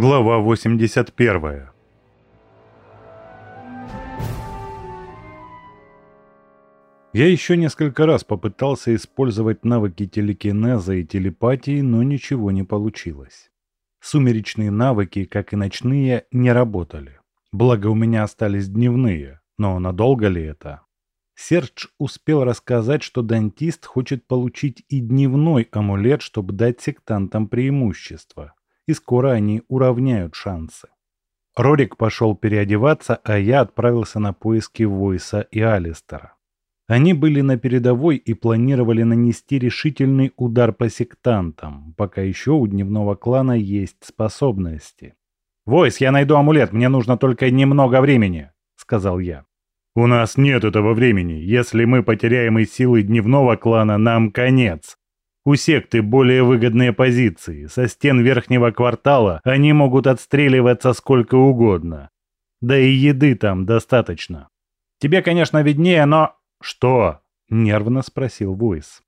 Глава 81 Я еще несколько раз попытался использовать навыки телекинеза и телепатии, но ничего не получилось. Сумеречные навыки, как и ночные, не работали. Благо у меня остались дневные, но надолго ли это? Сердж успел рассказать, что дантист хочет получить и дневной амулет, чтобы дать сектантам преимущество, и скоро они уравняют шансы. Рорик пошел переодеваться, а я отправился на поиски Войса и Алистера. Они были на передовой и планировали нанести решительный удар по сектантам, пока еще у дневного клана есть способности. «Войс, я найду амулет, мне нужно только немного времени», — сказал я. «У нас нет этого времени. Если мы потеряем и силы дневного клана, нам конец. У секты более выгодные позиции. Со стен верхнего квартала они могут отстреливаться сколько угодно. Да и еды там достаточно. Тебе, конечно, виднее, но «Что?» – нервно спросил Войс.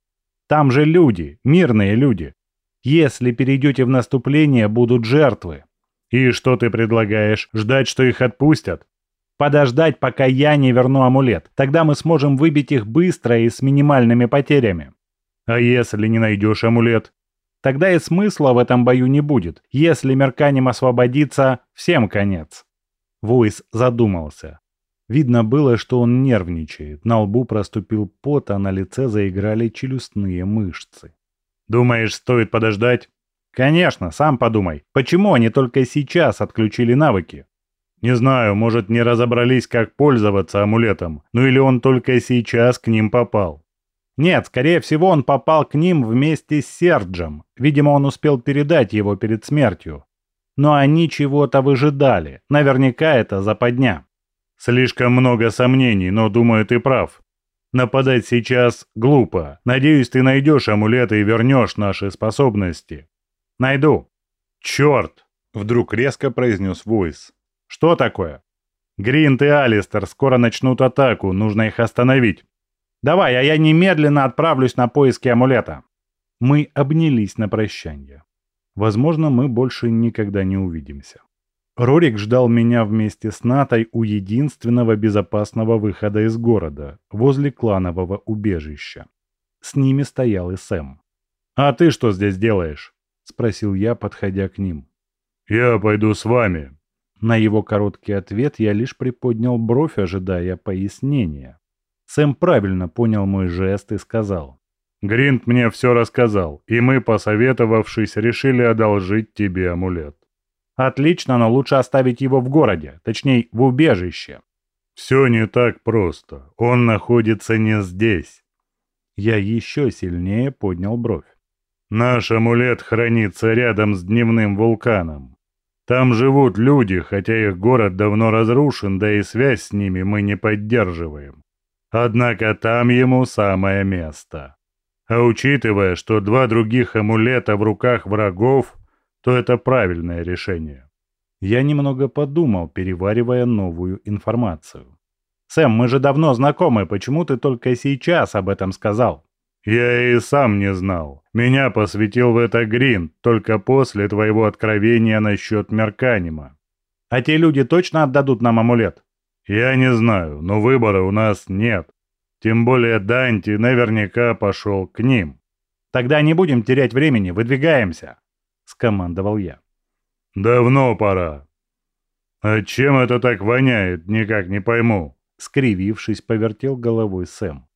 «Там же люди, мирные люди. Если перейдете в наступление, будут жертвы». «И что ты предлагаешь? Ждать, что их отпустят?» «Подождать, пока я не верну амулет. Тогда мы сможем выбить их быстро и с минимальными потерями». «А если не найдешь амулет?» Тогда и смысла в этом бою не будет. Если Мерканем освободится, всем конец. Войс задумался. Видно было, что он нервничает. На лбу проступил пот, а на лице заиграли челюстные мышцы. «Думаешь, стоит подождать?» «Конечно, сам подумай. Почему они только сейчас отключили навыки?» «Не знаю, может, не разобрались, как пользоваться амулетом. Ну или он только сейчас к ним попал». «Нет, скорее всего, он попал к ним вместе с Серджем. Видимо, он успел передать его перед смертью. Но они чего-то выжидали. Наверняка это западня». Слишком много сомнений, но думаю, ты прав. Нападать сейчас глупо. Надеюсь, ты найдешь амулеты и вернешь наши способности. Найду. Черт! Вдруг резко произнес Войс. Что такое? Гринт и Алистер скоро начнут атаку, нужно их остановить. Давай, а я немедленно отправлюсь на поиски амулета. Мы обнялись на прощание. Возможно, мы больше никогда не увидимся. Рорик ждал меня вместе с Натой у единственного безопасного выхода из города, возле кланового убежища. С ними стоял и Сэм. «А ты что здесь делаешь?» – спросил я, подходя к ним. «Я пойду с вами». На его короткий ответ я лишь приподнял бровь, ожидая пояснения. Сэм правильно понял мой жест и сказал. «Гринт мне все рассказал, и мы, посоветовавшись, решили одолжить тебе амулет». Отлично, но лучше оставить его в городе, точнее, в убежище. Все не так просто. Он находится не здесь. Я еще сильнее поднял бровь. Наш амулет хранится рядом с дневным вулканом. Там живут люди, хотя их город давно разрушен, да и связь с ними мы не поддерживаем. Однако там ему самое место. А учитывая, что два других амулета в руках врагов, то это правильное решение. Я немного подумал, переваривая новую информацию. «Сэм, мы же давно знакомы, почему ты только сейчас об этом сказал?» «Я и сам не знал. Меня посвятил в это Грин только после твоего откровения насчет Мерканима». «А те люди точно отдадут нам амулет?» «Я не знаю, но выбора у нас нет. Тем более Данти наверняка пошел к ним». «Тогда не будем терять времени, выдвигаемся». — скомандовал я. «Давно пора. А чем это так воняет, никак не пойму», — скривившись, повертел головой Сэм.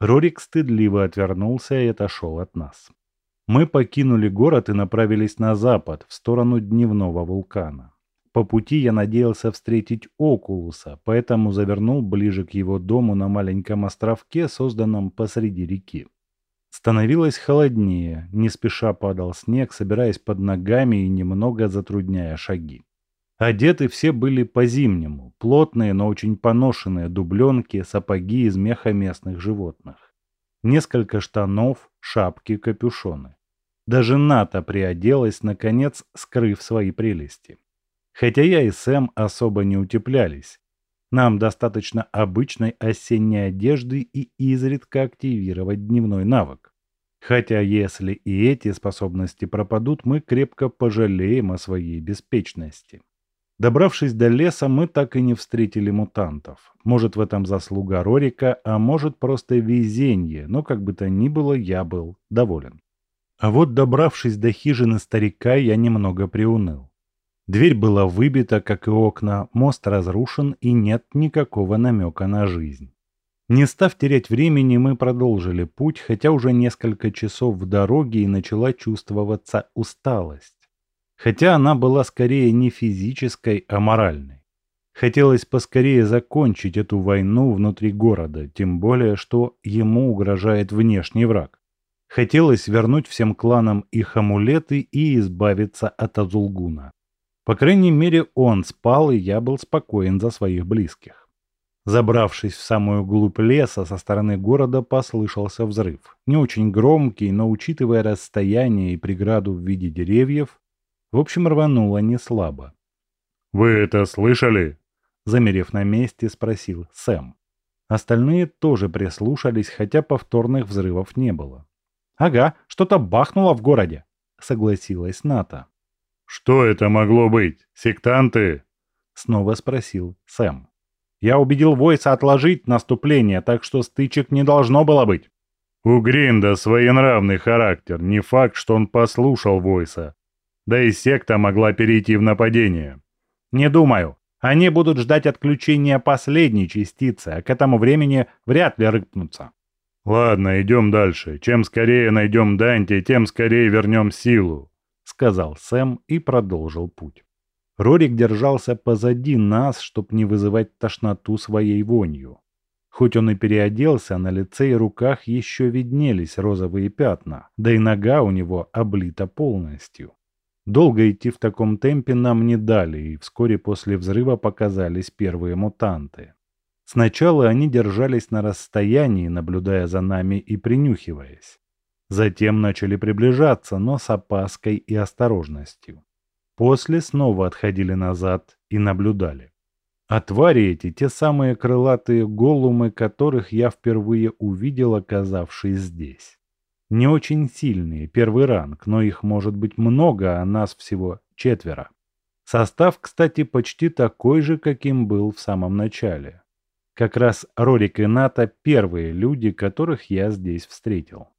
Рорик стыдливо отвернулся и отошел от нас. Мы покинули город и направились на запад, в сторону дневного вулкана. По пути я надеялся встретить Окулуса, поэтому завернул ближе к его дому на маленьком островке, созданном посреди реки. Становилось холоднее, не спеша падал снег, собираясь под ногами и немного затрудняя шаги. Одеты все были по-зимнему, плотные, но очень поношенные дубленки, сапоги из меха местных животных. Несколько штанов, шапки, капюшоны. Даже Ната приоделась, наконец, скрыв свои прелести. Хотя я и Сэм особо не утеплялись, нам достаточно обычной осенней одежды и изредка активировать дневной навык. Хотя если и эти способности пропадут, мы крепко пожалеем о своей беспечности. Добравшись до леса, мы так и не встретили мутантов. Может, в этом заслуга Рорика, а может, просто везение, но как бы то ни было, я был доволен. А вот добравшись до хижины старика, я немного приуныл. Дверь была выбита, как и окна, мост разрушен и нет никакого намека на жизнь. Не став терять времени, мы продолжили путь, хотя уже несколько часов в дороге и начала чувствоваться усталость. Хотя она была скорее не физической, а моральной. Хотелось поскорее закончить эту войну внутри города, тем более, что ему угрожает внешний враг. Хотелось вернуть всем кланам их амулеты и избавиться от Азулгуна. По крайней мере, он спал, и я был спокоен за своих близких. Забравшись в самую глубь леса, со стороны города послышался взрыв. Не очень громкий, но учитывая расстояние и преграду в виде деревьев, в общем, рвануло не слабо. «Вы это слышали?» Замерев на месте, спросил Сэм. Остальные тоже прислушались, хотя повторных взрывов не было. «Ага, что-то бахнуло в городе», — согласилась Ната. «Что это могло быть? Сектанты?» — снова спросил Сэм. «Я убедил Войса отложить наступление, так что стычек не должно было быть». «У Гринда своенравный характер, не факт, что он послушал Войса. Да и секта могла перейти в нападение». «Не думаю. Они будут ждать отключения последней частицы, а к этому времени вряд ли рыпнутся». «Ладно, идем дальше. Чем скорее найдем Данте, тем скорее вернем силу», — сказал Сэм и продолжил путь. Рорик держался позади нас, чтоб не вызывать тошноту своей вонью. Хоть он и переоделся, на лице и руках еще виднелись розовые пятна, да и нога у него облита полностью. Долго идти в таком темпе нам не дали, и вскоре после взрыва показались первые мутанты. Сначала они держались на расстоянии, наблюдая за нами и принюхиваясь. Затем начали приближаться, но с опаской и осторожностью. После снова отходили назад и наблюдали. А твари эти, те самые крылатые голумы, которых я впервые увидел, оказавшись здесь. Не очень сильные, первый ранг, но их может быть много, а нас всего четверо. Состав, кстати, почти такой же, каким был в самом начале. Как раз Рорик и Ната – первые люди, которых я здесь встретил.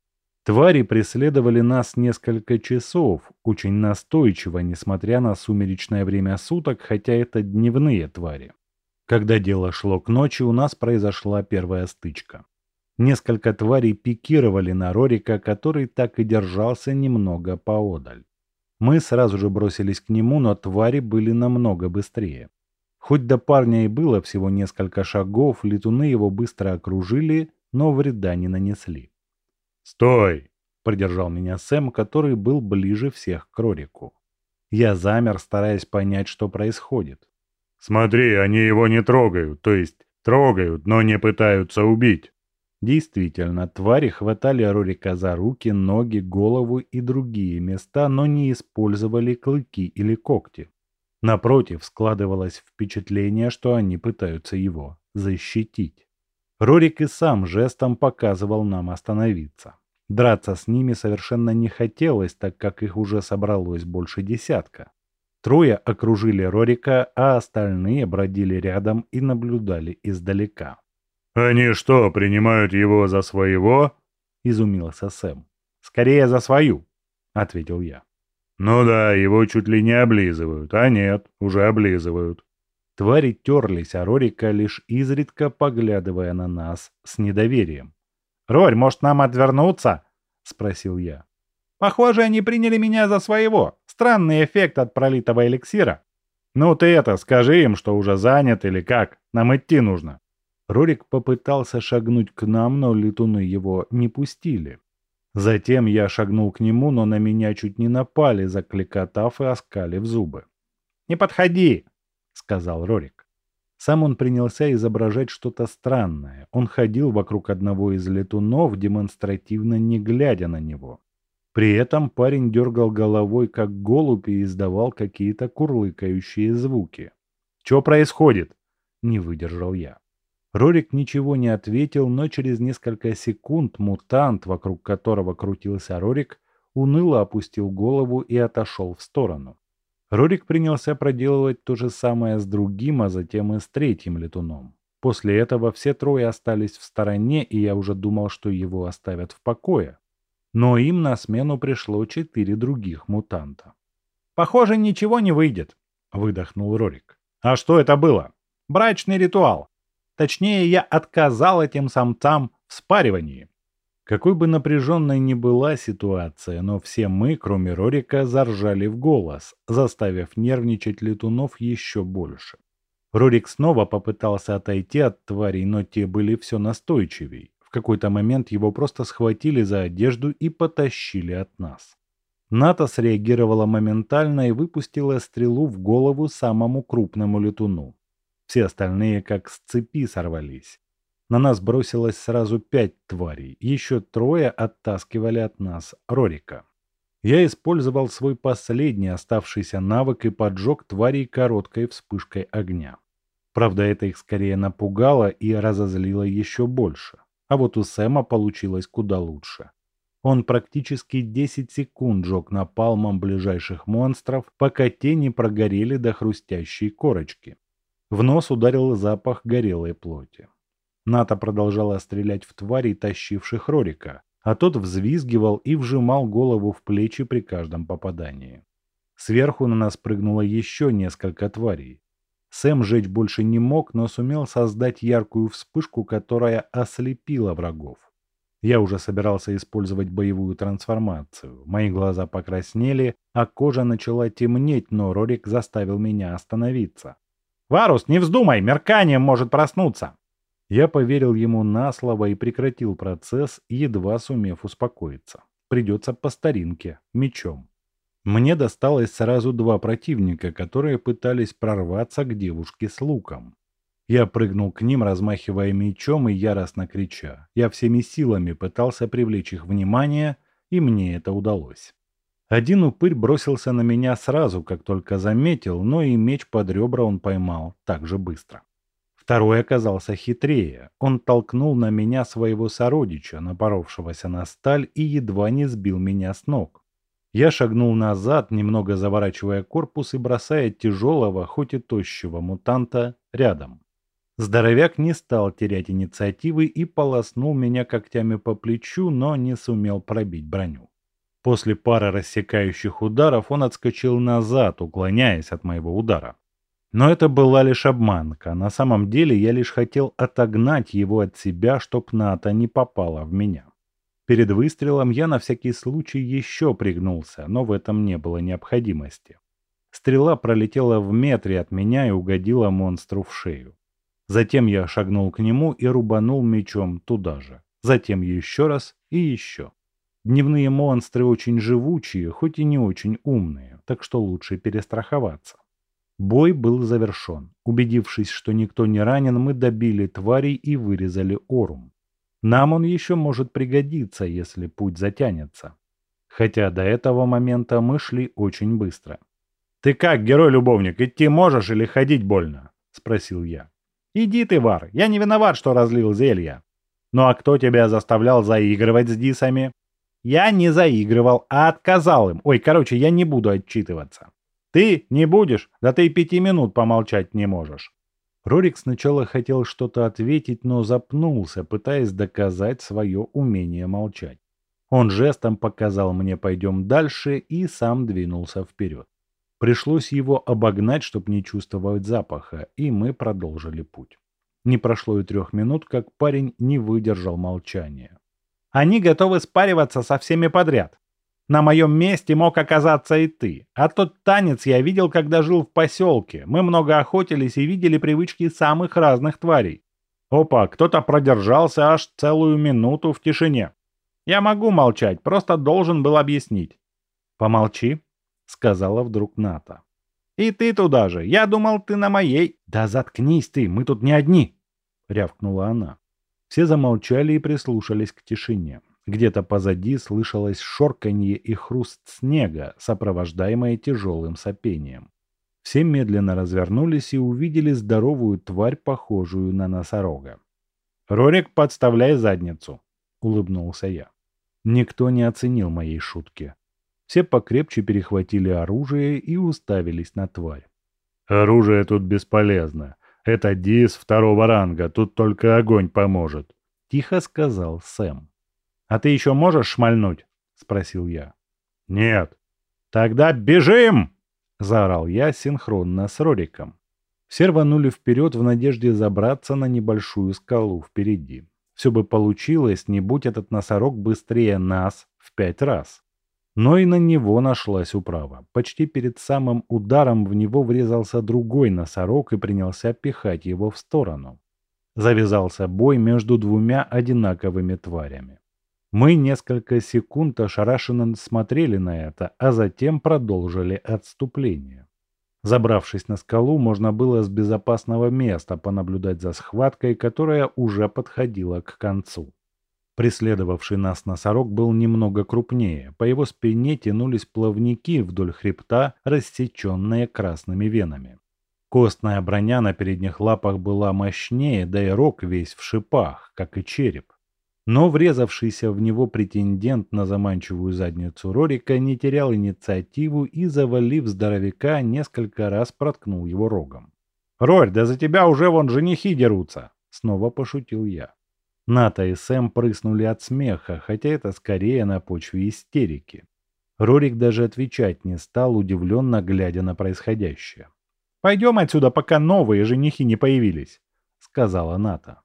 Твари преследовали нас несколько часов, очень настойчиво, несмотря на сумеречное время суток, хотя это дневные твари. Когда дело шло к ночи, у нас произошла первая стычка. Несколько тварей пикировали на Рорика, который так и держался немного поодаль. Мы сразу же бросились к нему, но твари были намного быстрее. Хоть до парня и было всего несколько шагов, летуны его быстро окружили, но вреда не нанесли. «Стой!» — продержал меня Сэм, который был ближе всех к Рорику. Я замер, стараясь понять, что происходит. «Смотри, они его не трогают, то есть трогают, но не пытаются убить». Действительно, твари хватали Рорика за руки, ноги, голову и другие места, но не использовали клыки или когти. Напротив, складывалось впечатление, что они пытаются его защитить. Рорик и сам жестом показывал нам остановиться. Драться с ними совершенно не хотелось, так как их уже собралось больше десятка. Трое окружили Рорика, а остальные бродили рядом и наблюдали издалека. «Они что, принимают его за своего?» – изумился Сэм. «Скорее за свою», – ответил я. Ну да, его чуть ли не облизывают, а нет, уже облизывают. Твари терлись, а Рорика лишь изредка поглядывая на нас с недоверием. «Рорь, может нам отвернуться?» — спросил я. «Похоже, они приняли меня за своего. Странный эффект от пролитого эликсира». «Ну ты это, скажи им, что уже занят или как. Нам идти нужно». Рорик попытался шагнуть к нам, но летуны его не пустили. Затем я шагнул к нему, но на меня чуть не напали, закликотав и оскалив зубы. «Не подходи!» — сказал Рорик. Сам он принялся изображать что-то странное. Он ходил вокруг одного из летунов, демонстративно не глядя на него. При этом парень дергал головой, как голубь, и издавал какие-то курлыкающие звуки. «Что происходит?» — не выдержал я. Рорик ничего не ответил, но через несколько секунд мутант, вокруг которого крутился Рорик, уныло опустил голову и отошел в сторону. Рорик принялся проделывать то же самое с другим, а затем и с третьим летуном. После этого все трое остались в стороне, и я уже думал, что его оставят в покое. Но им на смену пришло четыре других мутанта. «Похоже, ничего не выйдет», — выдохнул Рорик. «А что это было?» «Брачный ритуал. Точнее, я отказал этим самцам в спаривании». Какой бы напряженной ни была ситуация, но все мы, кроме Рорика, заржали в голос, заставив нервничать летунов еще больше. Рорик снова попытался отойти от тварей, но те были все настойчивей. В какой-то момент его просто схватили за одежду и потащили от нас. Ната среагировала моментально и выпустила стрелу в голову самому крупному летуну. Все остальные как с цепи сорвались. На нас бросилось сразу пять тварей, еще трое оттаскивали от нас Рорика. Я использовал свой последний оставшийся навык и поджег тварей короткой вспышкой огня. Правда, это их скорее напугало и разозлило еще больше. А вот у Сэма получилось куда лучше. Он практически 10 секунд жег напалмом ближайших монстров, пока те не прогорели до хрустящей корочки. В нос ударил запах горелой плоти. Ната продолжала стрелять в тварей, тащивших Рорика, а тот взвизгивал и вжимал голову в плечи при каждом попадании. Сверху на нас прыгнуло еще несколько тварей. Сэм жечь больше не мог, но сумел создать яркую вспышку, которая ослепила врагов. Я уже собирался использовать боевую трансформацию. Мои глаза покраснели, а кожа начала темнеть, но Рорик заставил меня остановиться. «Варус, не вздумай, мерканием может проснуться!» Я поверил ему на слово и прекратил процесс, едва сумев успокоиться. Придется по старинке, мечом. Мне досталось сразу два противника, которые пытались прорваться к девушке с луком. Я прыгнул к ним, размахивая мечом и яростно крича. Я всеми силами пытался привлечь их внимание, и мне это удалось. Один упырь бросился на меня сразу, как только заметил, но и меч под ребра он поймал так же быстро. Второй оказался хитрее. Он толкнул на меня своего сородича, напоровшегося на сталь, и едва не сбил меня с ног. Я шагнул назад, немного заворачивая корпус и бросая тяжелого, хоть и тощего мутанта рядом. Здоровяк не стал терять инициативы и полоснул меня когтями по плечу, но не сумел пробить броню. После пары рассекающих ударов он отскочил назад, уклоняясь от моего удара. Но это была лишь обманка. На самом деле я лишь хотел отогнать его от себя, чтоб НАТО не попало в меня. Перед выстрелом я на всякий случай еще пригнулся, но в этом не было необходимости. Стрела пролетела в метре от меня и угодила монстру в шею. Затем я шагнул к нему и рубанул мечом туда же. Затем еще раз и еще. Дневные монстры очень живучие, хоть и не очень умные, так что лучше перестраховаться. Бой был завершен. Убедившись, что никто не ранен, мы добили тварей и вырезали Орум. Нам он еще может пригодиться, если путь затянется. Хотя до этого момента мы шли очень быстро. «Ты как, герой-любовник, идти можешь или ходить больно?» – спросил я. «Иди ты, Вар, я не виноват, что разлил зелья». «Ну а кто тебя заставлял заигрывать с дисами?» «Я не заигрывал, а отказал им. Ой, короче, я не буду отчитываться». «Ты не будешь? Да ты пяти минут помолчать не можешь». Рорик сначала хотел что-то ответить, но запнулся, пытаясь доказать свое умение молчать. Он жестом показал мне «пойдем дальше» и сам двинулся вперед. Пришлось его обогнать, чтобы не чувствовать запаха, и мы продолжили путь. Не прошло и трех минут, как парень не выдержал молчания. «Они готовы спариваться со всеми подряд. На моем месте мог оказаться и ты. А тот танец я видел, когда жил в поселке. Мы много охотились и видели привычки самых разных тварей. Опа, кто-то продержался аж целую минуту в тишине. Я могу молчать, просто должен был объяснить. Помолчи, сказала вдруг Ната. И ты туда же. Я думал, ты на моей. Да заткнись ты, мы тут не одни, рявкнула она. Все замолчали и прислушались к тишине. Где-то позади слышалось шорканье и хруст снега, сопровождаемое тяжелым сопением. Все медленно развернулись и увидели здоровую тварь, похожую на носорога. «Рорик, подставляй задницу», — улыбнулся я. Никто не оценил моей шутки. Все покрепче перехватили оружие и уставились на тварь. «Оружие тут бесполезно. Это дис второго ранга, тут только огонь поможет», — тихо сказал Сэм. «А ты еще можешь шмальнуть?» — спросил я. «Нет». «Тогда бежим!» — заорал я синхронно с Рориком. Все рванули вперед в надежде забраться на небольшую скалу впереди. Все бы получилось, не будь этот носорог быстрее нас в пять раз. Но и на него нашлась управа. Почти перед самым ударом в него врезался другой носорог и принялся пихать его в сторону. Завязался бой между двумя одинаковыми тварями. Мы несколько секунд ошарашенно смотрели на это, а затем продолжили отступление. Забравшись на скалу, можно было с безопасного места понаблюдать за схваткой, которая уже подходила к концу. Преследовавший нас носорог был немного крупнее, по его спине тянулись плавники вдоль хребта, рассеченные красными венами. Костная броня на передних лапах была мощнее, да и рог весь в шипах, как и череп. Но врезавшийся в него претендент на заманчивую задницу Рорика не терял инициативу и, завалив здоровяка, несколько раз проткнул его рогом. «Рорь, да за тебя уже вон женихи дерутся!» — снова пошутил я. Ната и Сэм прыснули от смеха, хотя это скорее на почве истерики. Рорик даже отвечать не стал, удивленно глядя на происходящее. «Пойдем отсюда, пока новые женихи не появились», — сказала Ната.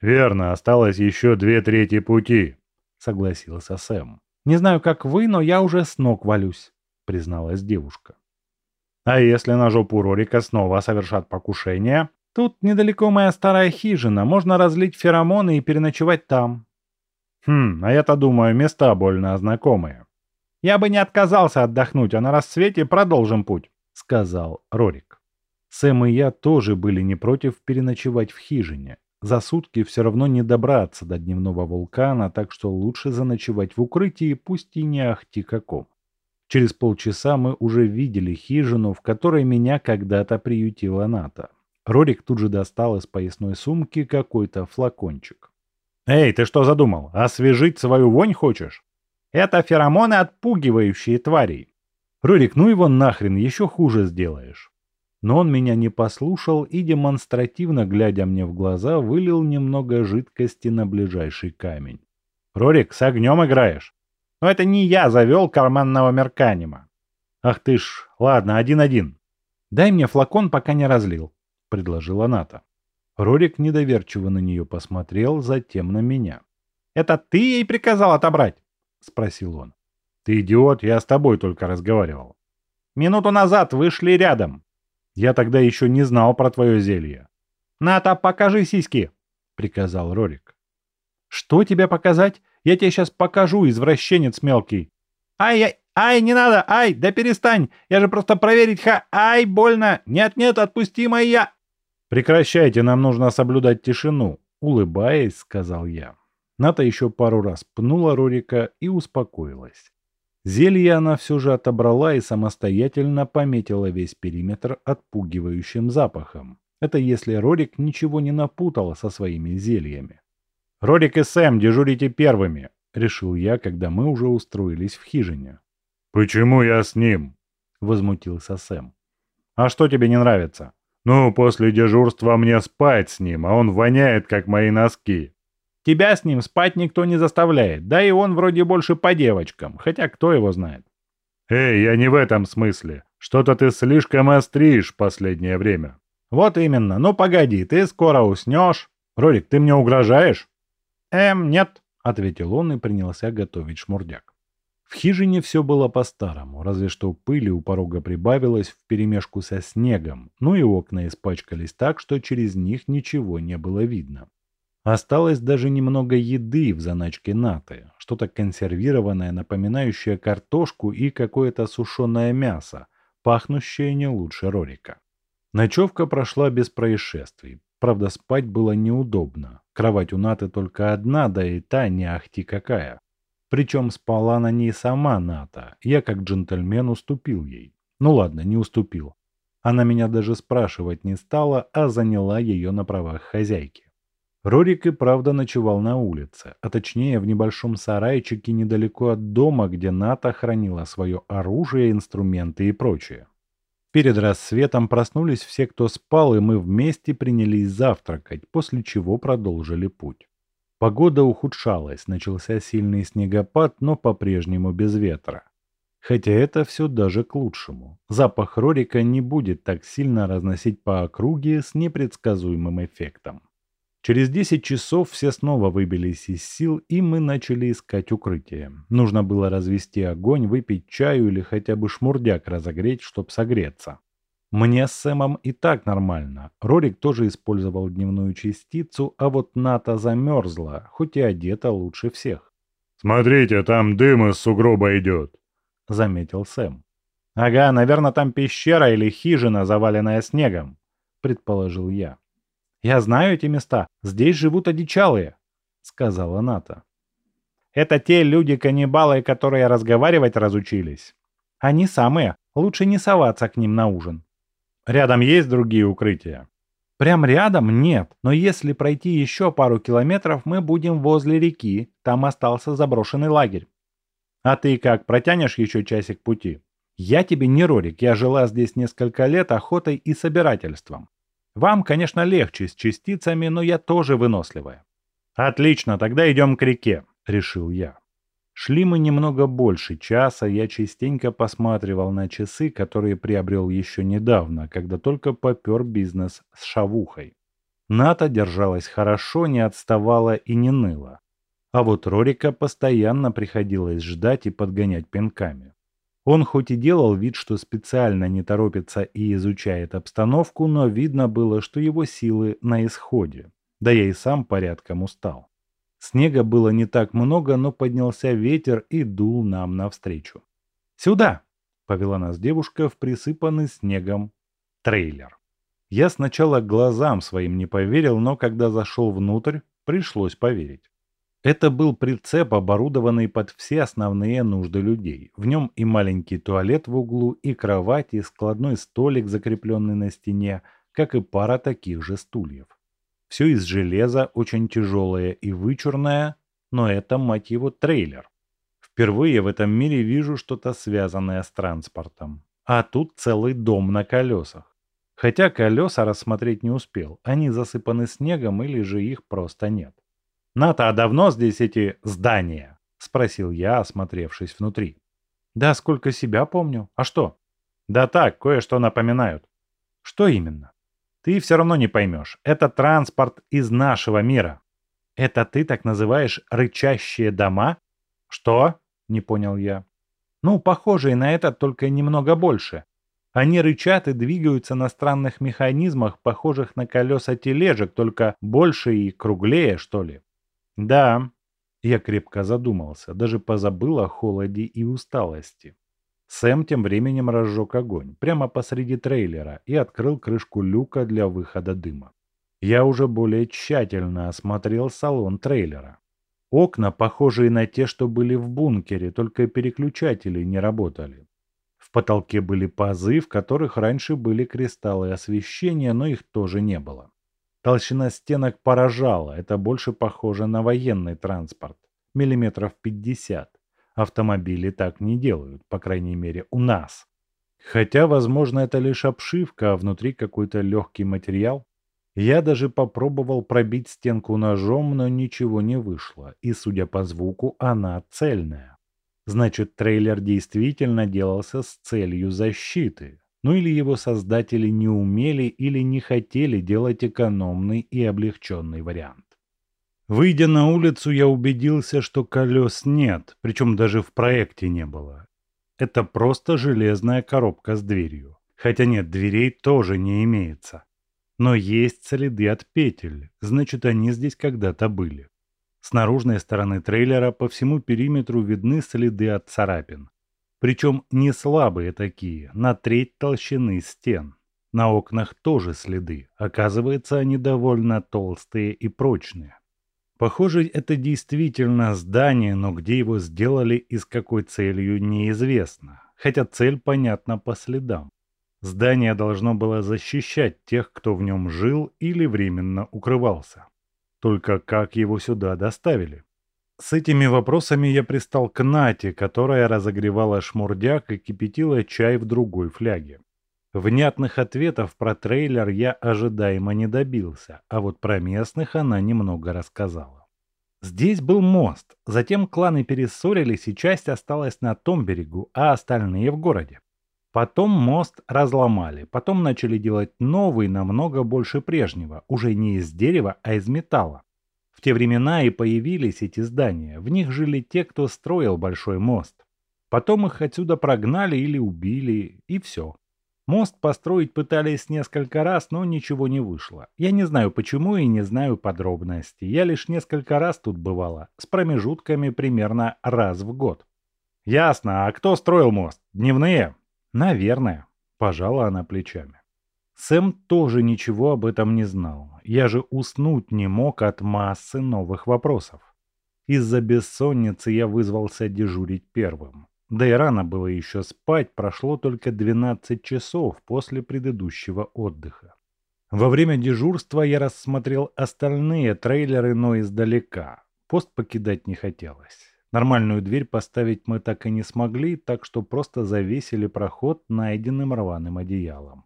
«Верно, осталось еще две трети пути», — согласился Сэм. «Не знаю, как вы, но я уже с ног валюсь», — призналась девушка. «А если на жопу Рорика снова совершат покушение?» «Тут недалеко моя старая хижина, можно разлить феромоны и переночевать там». «Хм, а я-то думаю, места больно знакомые». «Я бы не отказался отдохнуть, а на рассвете продолжим путь», — сказал Рорик. Сэм и я тоже были не против переночевать в хижине, за сутки все равно не добраться до дневного вулкана, так что лучше заночевать в укрытии, пусть и не ахти каком. Через полчаса мы уже видели хижину, в которой меня когда-то приютила Ната. Рорик тут же достал из поясной сумки какой-то флакончик. «Эй, ты что задумал? Освежить свою вонь хочешь?» «Это феромоны, отпугивающие тварей». «Рорик, ну его нахрен, еще хуже сделаешь». Но он меня не послушал и, демонстративно глядя мне в глаза, вылил немного жидкости на ближайший камень. «Рорик, с огнем играешь?» «Но это не я завел карманного мерканима». «Ах ты ж, ладно, один-один». «Дай мне флакон, пока не разлил», — предложила Ната. Рорик недоверчиво на нее посмотрел, затем на меня. «Это ты ей приказал отобрать?» — спросил он. «Ты идиот, я с тобой только разговаривал». «Минуту назад вышли рядом», я тогда еще не знал про твое зелье. «Ната, покажи сиськи!» — приказал Рорик. «Что тебе показать? Я тебе сейчас покажу, извращенец мелкий!» «Ай, ай, не надо! Ай, да перестань! Я же просто проверить ха... Ай, больно! Нет-нет, отпусти моя!» «Прекращайте, нам нужно соблюдать тишину!» — улыбаясь, сказал я. Ната еще пару раз пнула Рорика и успокоилась. Зелье она все же отобрала и самостоятельно пометила весь периметр отпугивающим запахом. Это если Рорик ничего не напутал со своими зельями. «Рорик и Сэм, дежурите первыми!» — решил я, когда мы уже устроились в хижине. «Почему я с ним?» — возмутился Сэм. «А что тебе не нравится?» «Ну, после дежурства мне спать с ним, а он воняет, как мои носки». Тебя с ним спать никто не заставляет, да и он вроде больше по девочкам, хотя кто его знает. Эй, я не в этом смысле. Что-то ты слишком остришь последнее время. Вот именно. Ну погоди, ты скоро уснешь. Рорик, ты мне угрожаешь? Эм, нет, ответил он и принялся готовить шмурдяк. В хижине все было по-старому, разве что пыли у порога прибавилось вперемешку со снегом, ну и окна испачкались так, что через них ничего не было видно. Осталось даже немного еды в заначке наты, что-то консервированное, напоминающее картошку и какое-то сушеное мясо, пахнущее не лучше Рорика. Ночевка прошла без происшествий. Правда, спать было неудобно. Кровать у Наты только одна, да и та не ахти какая. Причем спала на ней сама Ната. Я как джентльмен уступил ей. Ну ладно, не уступил. Она меня даже спрашивать не стала, а заняла ее на правах хозяйки. Рорик и правда ночевал на улице, а точнее в небольшом сарайчике недалеко от дома, где Ната хранила свое оружие, инструменты и прочее. Перед рассветом проснулись все, кто спал, и мы вместе принялись завтракать, после чего продолжили путь. Погода ухудшалась, начался сильный снегопад, но по-прежнему без ветра. Хотя это все даже к лучшему. Запах Рорика не будет так сильно разносить по округе с непредсказуемым эффектом. Через 10 часов все снова выбились из сил, и мы начали искать укрытие. Нужно было развести огонь, выпить чаю или хотя бы шмурдяк разогреть, чтоб согреться. Мне с Сэмом и так нормально. Рорик тоже использовал дневную частицу, а вот Ната замерзла, хоть и одета лучше всех. «Смотрите, там дым из сугроба идет», — заметил Сэм. «Ага, наверное, там пещера или хижина, заваленная снегом», — предположил я. «Я знаю эти места. Здесь живут одичалые», — сказала Ната. «Это те люди-каннибалы, которые разговаривать разучились. Они самые. Лучше не соваться к ним на ужин». «Рядом есть другие укрытия?» «Прям рядом нет, но если пройти еще пару километров, мы будем возле реки. Там остался заброшенный лагерь». «А ты как, протянешь еще часик пути?» «Я тебе не Рорик, я жила здесь несколько лет охотой и собирательством. Вам, конечно, легче с частицами, но я тоже выносливая. Отлично, тогда идем к реке, решил я. Шли мы немного больше часа, я частенько посматривал на часы, которые приобрел еще недавно, когда только попер бизнес с шавухой. Ната держалась хорошо, не отставала и не ныла. А вот Рорика постоянно приходилось ждать и подгонять пинками. Он хоть и делал вид, что специально не торопится и изучает обстановку, но видно было, что его силы на исходе. Да я и сам порядком устал. Снега было не так много, но поднялся ветер и дул нам навстречу. «Сюда!» — повела нас девушка в присыпанный снегом трейлер. Я сначала глазам своим не поверил, но когда зашел внутрь, пришлось поверить. Это был прицеп, оборудованный под все основные нужды людей. В нем и маленький туалет в углу, и кровать, и складной столик, закрепленный на стене, как и пара таких же стульев. Все из железа, очень тяжелое и вычурное, но это, мать его, трейлер. Впервые в этом мире вижу что-то связанное с транспортом. А тут целый дом на колесах. Хотя колеса рассмотреть не успел, они засыпаны снегом или же их просто нет. «Ната, а давно здесь эти здания?» — спросил я, осмотревшись внутри. «Да сколько себя помню. А что?» «Да так, кое-что напоминают». «Что именно?» «Ты все равно не поймешь. Это транспорт из нашего мира». «Это ты так называешь рычащие дома?» «Что?» — не понял я. «Ну, похожие на это, только немного больше. Они рычат и двигаются на странных механизмах, похожих на колеса тележек, только больше и круглее, что ли. Да, я крепко задумался, даже позабыл о холоде и усталости. Сэм тем временем разжег огонь прямо посреди трейлера и открыл крышку люка для выхода дыма. Я уже более тщательно осмотрел салон трейлера. Окна, похожие на те, что были в бункере, только переключатели не работали. В потолке были пазы, в которых раньше были кристаллы освещения, но их тоже не было. Толщина стенок поражала, это больше похоже на военный транспорт. Миллиметров 50. Автомобили так не делают, по крайней мере у нас. Хотя, возможно, это лишь обшивка, а внутри какой-то легкий материал. Я даже попробовал пробить стенку ножом, но ничего не вышло, и, судя по звуку, она цельная. Значит, трейлер действительно делался с целью защиты. Ну или его создатели не умели или не хотели делать экономный и облегченный вариант. Выйдя на улицу, я убедился, что колес нет, причем даже в проекте не было. Это просто железная коробка с дверью. Хотя нет, дверей тоже не имеется. Но есть следы от петель, значит они здесь когда-то были. С наружной стороны трейлера по всему периметру видны следы от царапин. Причем не слабые такие, на треть толщины стен. На окнах тоже следы. Оказывается, они довольно толстые и прочные. Похоже, это действительно здание, но где его сделали и с какой целью неизвестно. Хотя цель понятна по следам. Здание должно было защищать тех, кто в нем жил или временно укрывался. Только как его сюда доставили? С этими вопросами я пристал к Нате, которая разогревала шмурдяк и кипятила чай в другой фляге. Внятных ответов про трейлер я ожидаемо не добился, а вот про местных она немного рассказала. Здесь был мост, затем кланы перессорились и часть осталась на том берегу, а остальные в городе. Потом мост разломали, потом начали делать новый, намного больше прежнего, уже не из дерева, а из металла. В те времена и появились эти здания, в них жили те, кто строил большой мост. Потом их отсюда прогнали или убили, и все. Мост построить пытались несколько раз, но ничего не вышло. Я не знаю почему и не знаю подробностей. Я лишь несколько раз тут бывала, с промежутками примерно раз в год. Ясно, а кто строил мост? Дневные? Наверное, пожала она плечами. Сэм тоже ничего об этом не знал. Я же уснуть не мог от массы новых вопросов. Из-за бессонницы я вызвался дежурить первым. Да и рано было еще спать, прошло только 12 часов после предыдущего отдыха. Во время дежурства я рассмотрел остальные трейлеры, но издалека. Пост покидать не хотелось. Нормальную дверь поставить мы так и не смогли, так что просто завесили проход найденным рваным одеялом.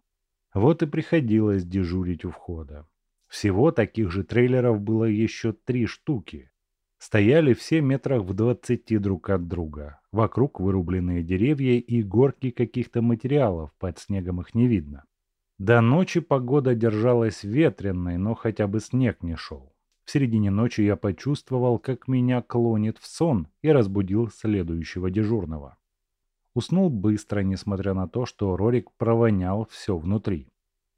Вот и приходилось дежурить у входа. Всего таких же трейлеров было еще три штуки. Стояли все метрах в двадцати друг от друга. Вокруг вырубленные деревья и горки каких-то материалов, под снегом их не видно. До ночи погода держалась ветреной, но хотя бы снег не шел. В середине ночи я почувствовал, как меня клонит в сон и разбудил следующего дежурного. Уснул быстро, несмотря на то, что Рорик провонял все внутри.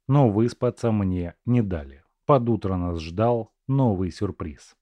Но выспаться мне не дали. Под утро нас ждал новый сюрприз.